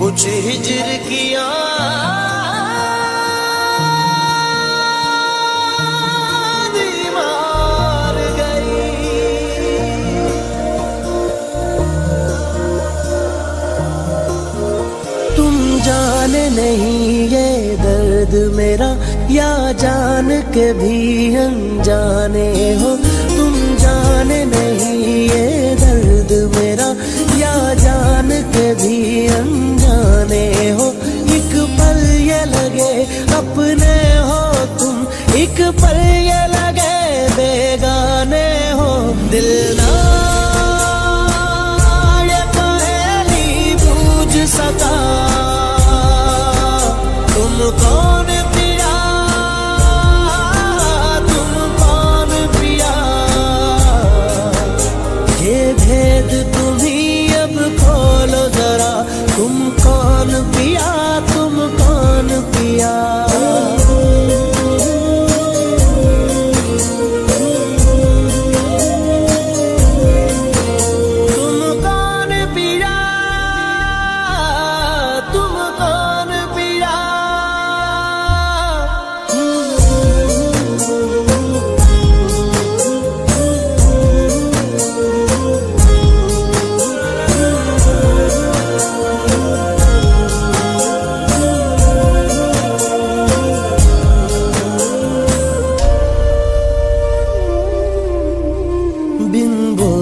कुछ हिजर किया। तुम जाने नहीं ये दर्द मेरा, या जान के भी अनजाने हो। तुम जाने नहीं ये दर्द मेरा, या जान के भी अनजाने हो, एक पल ये लगे, अपने हो तुम। एक पल ये लगे, बेगाने हो। दिल ना ये पहेली, बूझ सका।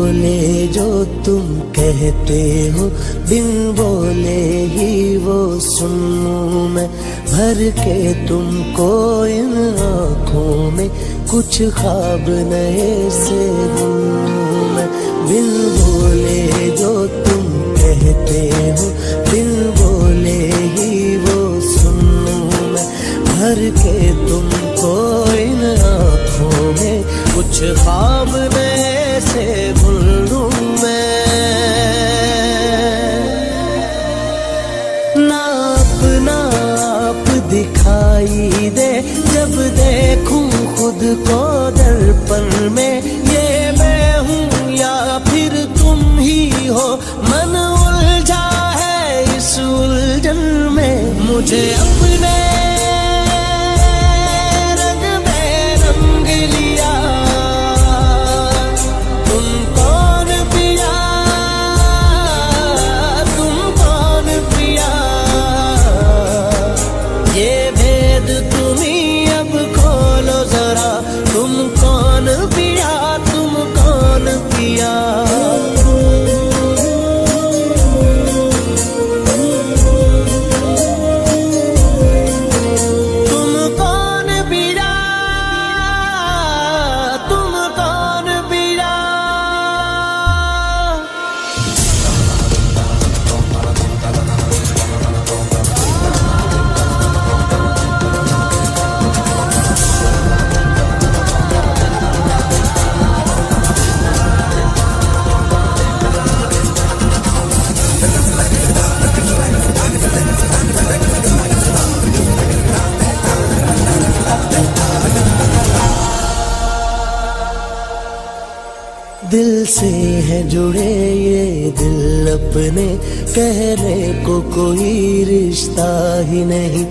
बोले जो तुम कहते हो, बिन बोले ही वो सुनूं मैं। भर के तुमको इन आँखों में कुछ ख्वाब नए से मैं। बिन बोले जो तुम कहते हो, बिन बोले खुद को दर्पण में दिल से है जुड़े ये दिल अपने कहने को कोई रिश्ता ही नहीं।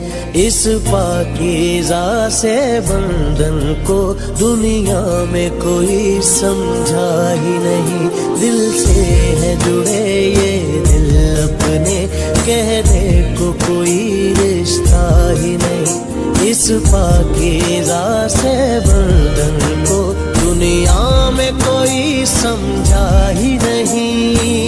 इस पाकीज़ा से बंधन को दुनिया में कोई समझा ही नहीं। दिल से है जुड़े ये दिल अपने कहने को कोई रिश्ता ही नहीं। इस पाकीज़ा से बंधन को दुनिया में कोई समझा ही नहीं।